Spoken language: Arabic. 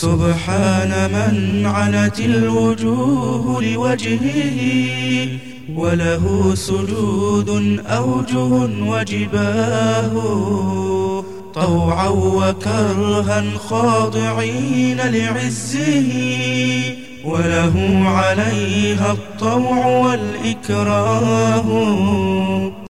سبحان من علت الوجوه لوجهه وله سجود أوجه وجباه طوعا وكرها خاضعين لعزه وله عليها الطوع والإكراه